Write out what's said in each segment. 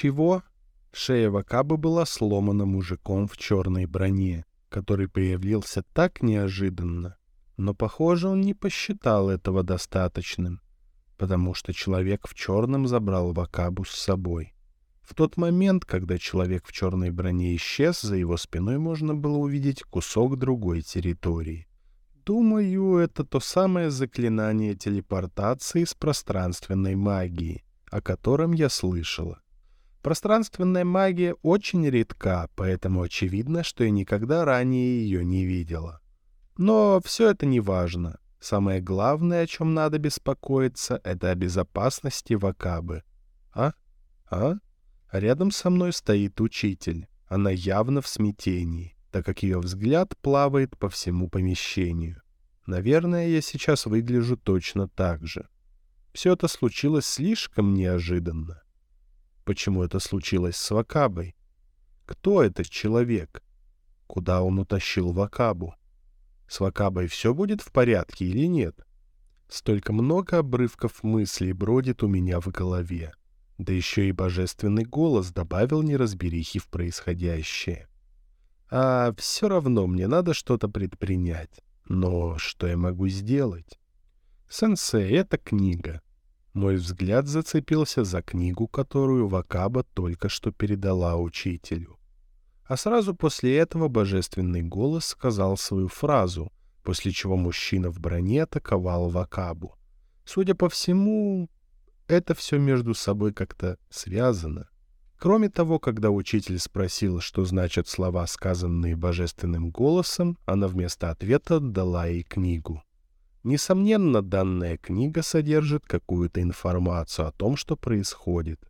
Чего? Шея Вакабы была сломана мужиком в черной броне, который появился так неожиданно. Но, похоже, он не посчитал этого достаточным, потому что человек в черном забрал Вакабу с собой. В тот момент, когда человек в черной броне исчез, за его спиной можно было увидеть кусок другой территории. Думаю, это то самое заклинание телепортации с пространственной магией, о котором я слышала. Пространственная магия очень редка, поэтому очевидно, что я никогда ранее ее не видела. Но все это не важно. Самое главное, о чем надо беспокоиться, это о безопасности Вакабы. А? А? Рядом со мной стоит учитель. Она явно в смятении, так как ее взгляд плавает по всему помещению. Наверное, я сейчас выгляжу точно так же. Все это случилось слишком неожиданно. Почему это случилось с Вакабой? Кто этот человек? Куда он утащил Вакабу? С Вакабой все будет в порядке или нет? Столько много обрывков мыслей бродит у меня в голове. Да еще и божественный голос добавил неразберихи в происходящее. А все равно мне надо что-то предпринять. Но что я могу сделать? Сенсей — это книга. Мой взгляд зацепился за книгу, которую Вакаба только что передала учителю. А сразу после этого божественный голос сказал свою фразу, после чего мужчина в броне атаковал Вакабу. Судя по всему, это все между собой как-то связано. Кроме того, когда учитель спросил, что значат слова, сказанные божественным голосом, она вместо ответа дала ей книгу. Несомненно, данная книга содержит какую-то информацию о том, что происходит.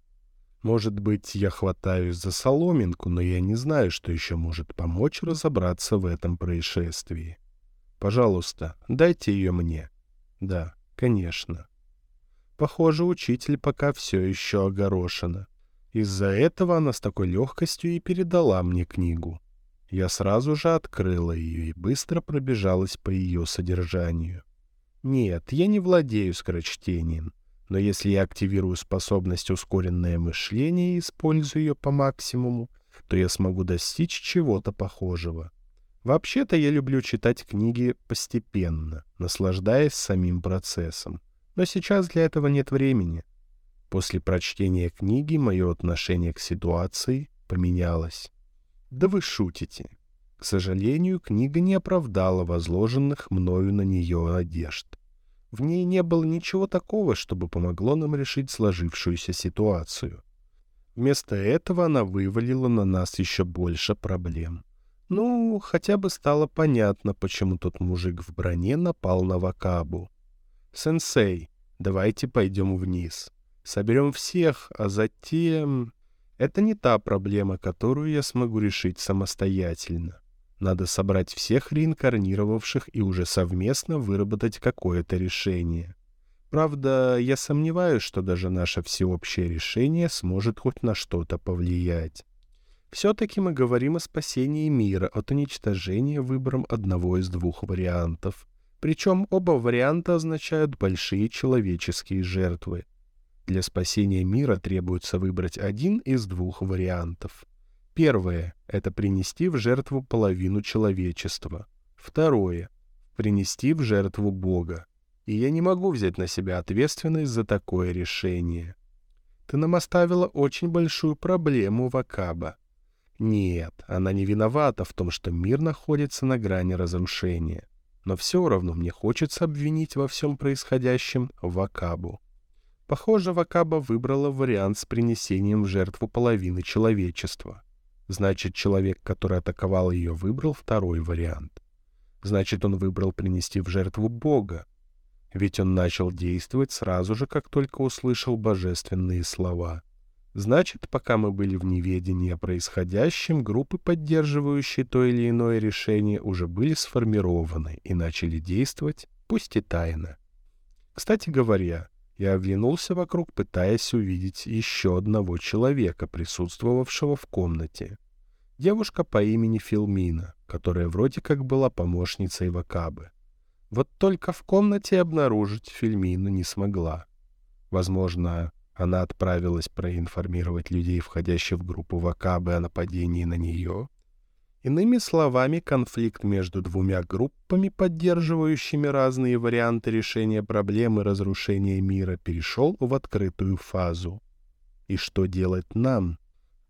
Может быть, я хватаюсь за соломинку, но я не знаю, что еще может помочь разобраться в этом происшествии. Пожалуйста, дайте ее мне. Да, конечно. Похоже, учитель пока все еще огорошена. Из-за этого она с такой легкостью и передала мне книгу. Я сразу же открыла ее и быстро пробежалась по ее содержанию. Нет, я не владею скорочтением, но если я активирую способность ускоренное мышление и использую ее по максимуму, то я смогу достичь чего-то похожего. Вообще-то я люблю читать книги постепенно, наслаждаясь самим процессом. Но сейчас для этого нет времени. После прочтения книги мое отношение к ситуации поменялось. Да вы шутите. К сожалению, книга не оправдала возложенных мною на нее надежд. В ней не было ничего такого, чтобы помогло нам решить сложившуюся ситуацию. Вместо этого она вывалила на нас еще больше проблем. Ну, хотя бы стало понятно, почему тот мужик в броне напал на Вакабу. «Сенсей, давайте пойдем вниз. Соберем всех, а затем...» Это не та проблема, которую я смогу решить самостоятельно. Надо собрать всех реинкарнировавших и уже совместно выработать какое-то решение. Правда, я сомневаюсь, что даже наше всеобщее решение сможет хоть на что-то повлиять. Все-таки мы говорим о спасении мира от уничтожения выбором одного из двух вариантов. Причем оба варианта означают большие человеческие жертвы. Для спасения мира требуется выбрать один из двух вариантов. Первое — это принести в жертву половину человечества. Второе — принести в жертву Бога. И я не могу взять на себя ответственность за такое решение. Ты нам оставила очень большую проблему, Вакаба. Нет, она не виновата в том, что мир находится на грани разрушения. Но все равно мне хочется обвинить во всем происходящем Вакабу. Похоже, Вакаба выбрала вариант с принесением в жертву половины человечества. Значит, человек, который атаковал ее, выбрал второй вариант. Значит, он выбрал принести в жертву Бога. Ведь он начал действовать сразу же, как только услышал божественные слова. Значит, пока мы были в неведении о происходящем, группы, поддерживающие то или иное решение, уже были сформированы и начали действовать, пусть и тайно. Кстати говоря, я оглянулся вокруг, пытаясь увидеть еще одного человека, присутствовавшего в комнате. Девушка по имени Филмина, которая вроде как была помощницей Вакабы. Вот только в комнате обнаружить Фильмину не смогла. Возможно, Она отправилась проинформировать людей, входящих в группу Вакабы, о нападении на нее. Иными словами, конфликт между двумя группами, поддерживающими разные варианты решения проблемы разрушения мира, перешел в открытую фазу. И что делать нам?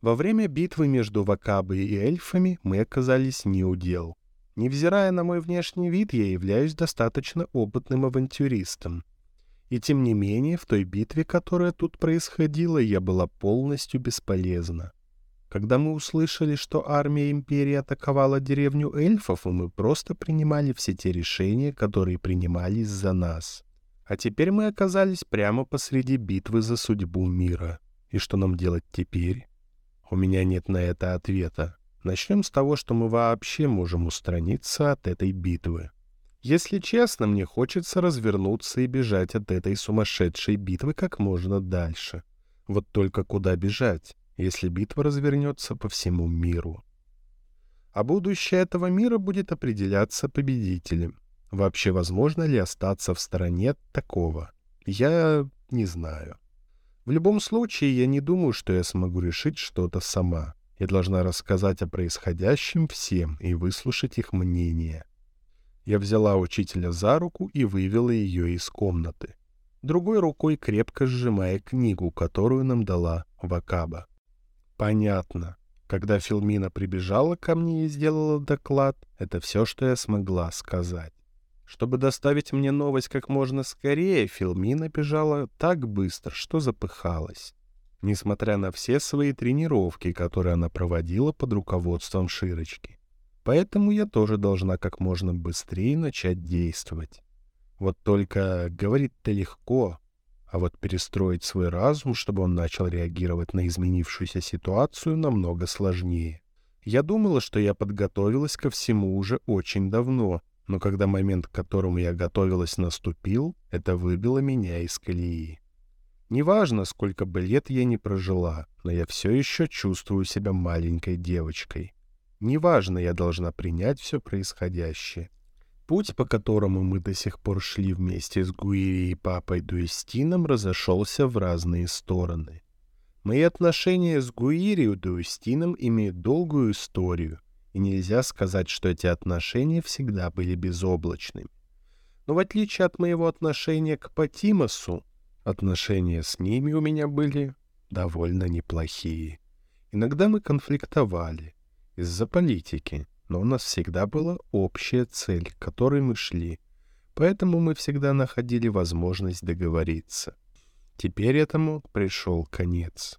Во время битвы между Вакабой и эльфами мы оказались неудел. Невзирая на мой внешний вид, я являюсь достаточно опытным авантюристом. И тем не менее, в той битве, которая тут происходила, я была полностью бесполезна. Когда мы услышали, что армия Империи атаковала деревню эльфов, мы просто принимали все те решения, которые принимались за нас. А теперь мы оказались прямо посреди битвы за судьбу мира. И что нам делать теперь? У меня нет на это ответа. Начнем с того, что мы вообще можем устраниться от этой битвы. Если честно, мне хочется развернуться и бежать от этой сумасшедшей битвы как можно дальше. Вот только куда бежать, если битва развернется по всему миру? А будущее этого мира будет определяться победителем. Вообще возможно ли остаться в стороне от такого? Я не знаю. В любом случае, я не думаю, что я смогу решить что-то сама. Я должна рассказать о происходящем всем и выслушать их мнение. Я взяла учителя за руку и вывела ее из комнаты, другой рукой крепко сжимая книгу, которую нам дала Вакаба. Понятно. Когда Филмина прибежала ко мне и сделала доклад, это все, что я смогла сказать. Чтобы доставить мне новость как можно скорее, Филмина бежала так быстро, что запыхалась. Несмотря на все свои тренировки, которые она проводила под руководством Широчки. Поэтому я тоже должна как можно быстрее начать действовать. Вот только говорить-то легко, а вот перестроить свой разум, чтобы он начал реагировать на изменившуюся ситуацию, намного сложнее. Я думала, что я подготовилась ко всему уже очень давно, но когда момент, к которому я готовилась, наступил, это выбило меня из колеи. Неважно, сколько бы лет я не прожила, но я все еще чувствую себя маленькой девочкой. Неважно, я должна принять все происходящее. Путь, по которому мы до сих пор шли вместе с Гуири и папой Дуэстином, разошелся в разные стороны. Мои отношения с Гуири и Дуэстином имеют долгую историю, и нельзя сказать, что эти отношения всегда были безоблачными. Но в отличие от моего отношения к Патимосу, отношения с ними у меня были довольно неплохие. Иногда мы конфликтовали, из-за политики, но у нас всегда была общая цель, к которой мы шли, поэтому мы всегда находили возможность договориться. Теперь этому пришел конец.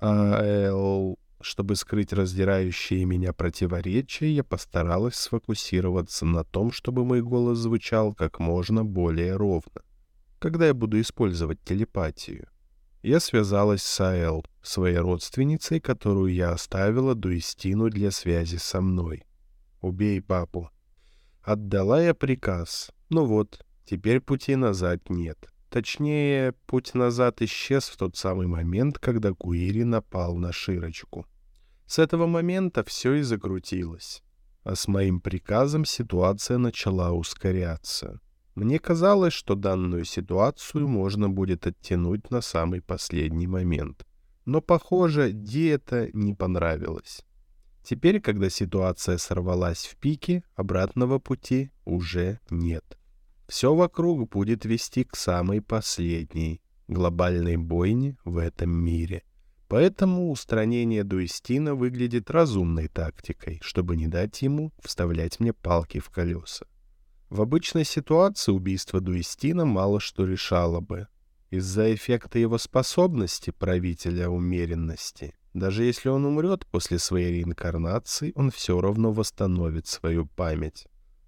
А Эл... Чтобы скрыть раздирающие меня противоречия, я постаралась сфокусироваться на том, чтобы мой голос звучал как можно более ровно, когда я буду использовать телепатию. Я связалась с Аэл, своей родственницей, которую я оставила Дуистину для связи со мной. «Убей папу». Отдала я приказ. Ну вот, теперь пути назад нет. Точнее, путь назад исчез в тот самый момент, когда Куири напал на Широчку. С этого момента все и закрутилось. А с моим приказом ситуация начала ускоряться. Мне казалось, что данную ситуацию можно будет оттянуть на самый последний момент. Но, похоже, Ди это не понравилось. Теперь, когда ситуация сорвалась в пике, обратного пути уже нет. Все вокруг будет вести к самой последней глобальной бойне в этом мире. Поэтому устранение Дуистина выглядит разумной тактикой, чтобы не дать ему вставлять мне палки в колеса. В обычной ситуации убийство Дуистина мало что решало бы. Из-за эффекта его способности правителя умеренности, даже если он умрет после своей реинкарнации, он все равно восстановит свою память.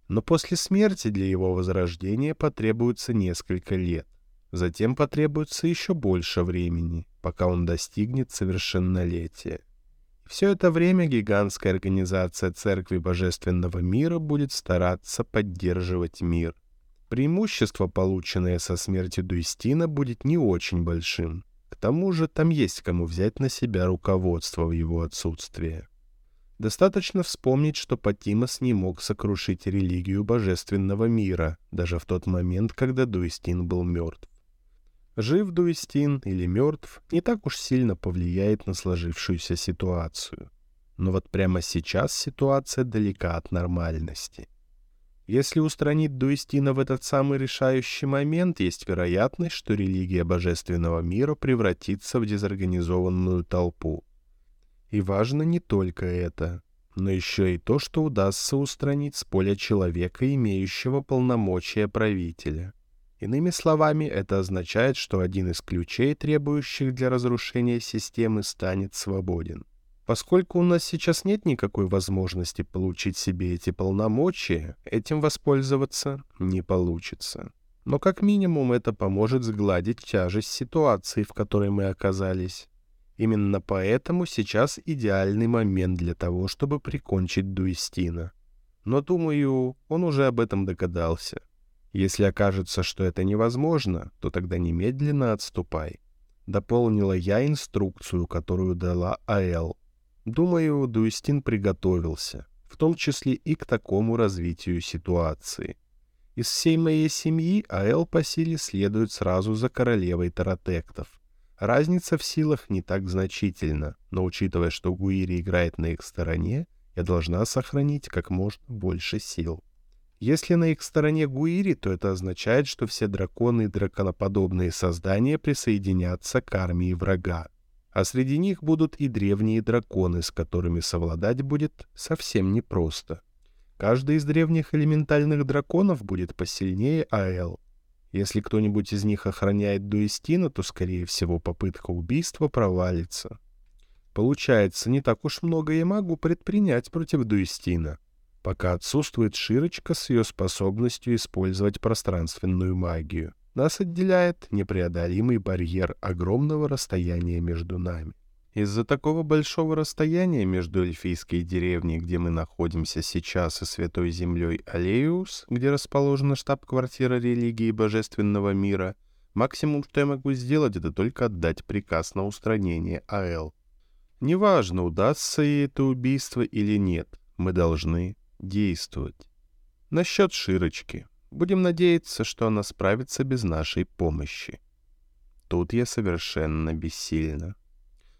Но после смерти для его возрождения потребуется несколько лет. Затем потребуется еще больше времени, пока он достигнет совершеннолетия. Все это время гигантская организация Церкви Божественного Мира будет стараться поддерживать мир. Преимущество, полученное со смерти Дуистина, будет не очень большим. Тому же там есть кому взять на себя руководство в его отсутствие. Достаточно вспомнить, что Патимос не мог сокрушить религию божественного мира, даже в тот момент, когда Дуистин был мертв. Жив Дуистин или мертв, не так уж сильно повлияет на сложившуюся ситуацию. Но вот прямо сейчас ситуация далека от нормальности. Если устранить Дуистина в этот самый решающий момент, есть вероятность, что религия божественного мира превратится в дезорганизованную толпу. И важно не только это, но еще и то, что удастся устранить с поля человека, имеющего полномочия правителя. Иными словами, это означает, что один из ключей, требующих для разрушения системы, станет свободен. Поскольку у нас сейчас нет никакой возможности получить себе эти полномочия, этим воспользоваться не получится. Но как минимум это поможет сгладить тяжесть ситуации, в которой мы оказались. Именно поэтому сейчас идеальный момент для того, чтобы прикончить Дуистина. Но, думаю, он уже об этом догадался. Если окажется, что это невозможно, то тогда немедленно отступай. Дополнила я инструкцию, которую дала А.Л. Думаю, Дуистин приготовился, в том числе и к такому развитию ситуации. Из всей моей семьи А.Л. по силе следует сразу за королевой таратектов. Разница в силах не так значительна, но учитывая, что Гуири играет на их стороне, я должна сохранить как можно больше сил. Если на их стороне Гуири, то это означает, что все драконы и драконоподобные создания присоединятся к армии врага. А среди них будут и древние драконы, с которыми совладать будет совсем непросто. Каждый из древних элементальных драконов будет посильнее АЭЛ. Если кто-нибудь из них охраняет Дуэстина, то, скорее всего, попытка убийства провалится. Получается, не так уж много я могу предпринять против Дуэстина пока отсутствует Широчка с ее способностью использовать пространственную магию. Нас отделяет непреодолимый барьер огромного расстояния между нами. Из-за такого большого расстояния между эльфийской деревней, где мы находимся сейчас, и святой землей Алеус, где расположена штаб-квартира религии божественного мира, максимум, что я могу сделать, это только отдать приказ на устранение АЛ. Неважно, удастся ей это убийство или нет, мы должны действовать. Насчет Широчки. Будем надеяться, что она справится без нашей помощи. Тут я совершенно бессильна.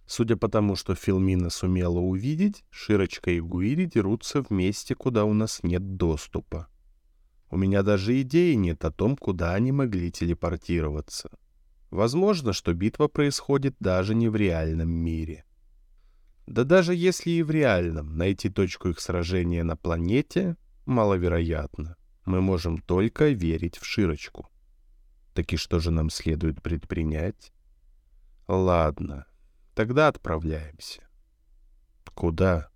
Судя по тому, что Филмина сумела увидеть, Широчка и Гуири дерутся в месте, куда у нас нет доступа. У меня даже идеи нет о том, куда они могли телепортироваться. Возможно, что битва происходит даже не в реальном мире. Да даже если и в реальном найти точку их сражения на планете маловероятно. Мы можем только верить в Широчку. Так и что же нам следует предпринять? Ладно, тогда отправляемся. Куда?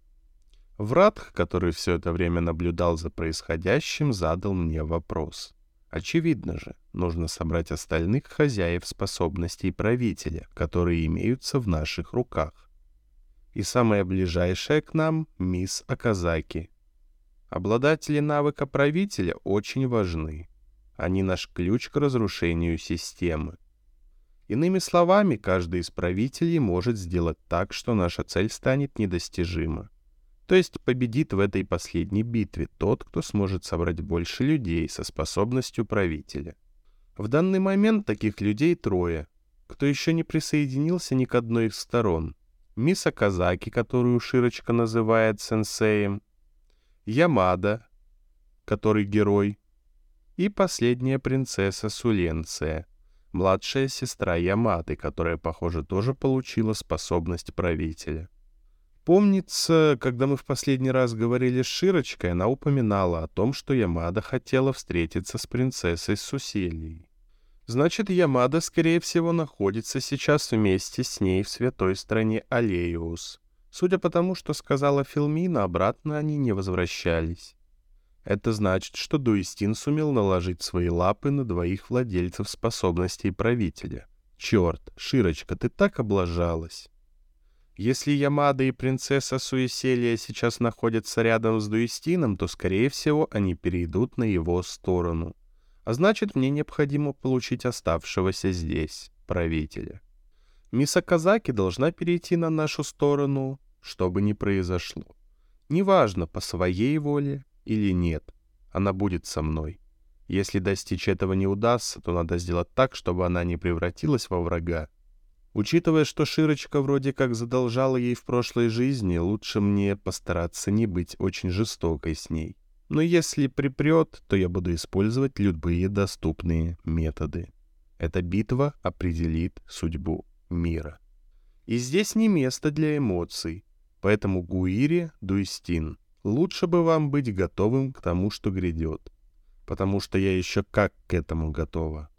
Вратх, который все это время наблюдал за происходящим, задал мне вопрос. Очевидно же, нужно собрать остальных хозяев способностей правителя, которые имеются в наших руках и самая ближайшая к нам — мисс Аказаки. Обладатели навыка правителя очень важны. Они наш ключ к разрушению системы. Иными словами, каждый из правителей может сделать так, что наша цель станет недостижима. То есть победит в этой последней битве тот, кто сможет собрать больше людей со способностью правителя. В данный момент таких людей трое, кто еще не присоединился ни к одной из сторон — Миса Казаки, которую Широчка называет сенсеем, Ямада, который герой, и последняя принцесса Суленция, младшая сестра Ямады, которая, похоже, тоже получила способность правителя. Помнится, когда мы в последний раз говорили с Широчкой, она упоминала о том, что Ямада хотела встретиться с принцессой Сусельей. Значит, Ямада, скорее всего, находится сейчас вместе с ней в святой стране Алеиус. Судя по тому, что сказала Филмина, обратно они не возвращались. Это значит, что Дуистин сумел наложить свои лапы на двоих владельцев способностей правителя. Черт, Широчка, ты так облажалась. Если Ямада и принцесса Суеселия сейчас находятся рядом с Дуистином, то, скорее всего, они перейдут на его сторону. А значит, мне необходимо получить оставшегося здесь правителя. Мисс Казаки должна перейти на нашу сторону, что бы ни произошло. Неважно, по своей воле или нет, она будет со мной. Если достичь этого не удастся, то надо сделать так, чтобы она не превратилась во врага. Учитывая, что Широчка вроде как задолжала ей в прошлой жизни, лучше мне постараться не быть очень жестокой с ней. Но если припрет, то я буду использовать любые доступные методы. Эта битва определит судьбу мира. И здесь не место для эмоций. Поэтому Гуири, Дуистин, лучше бы вам быть готовым к тому, что грядет. Потому что я еще как к этому готова.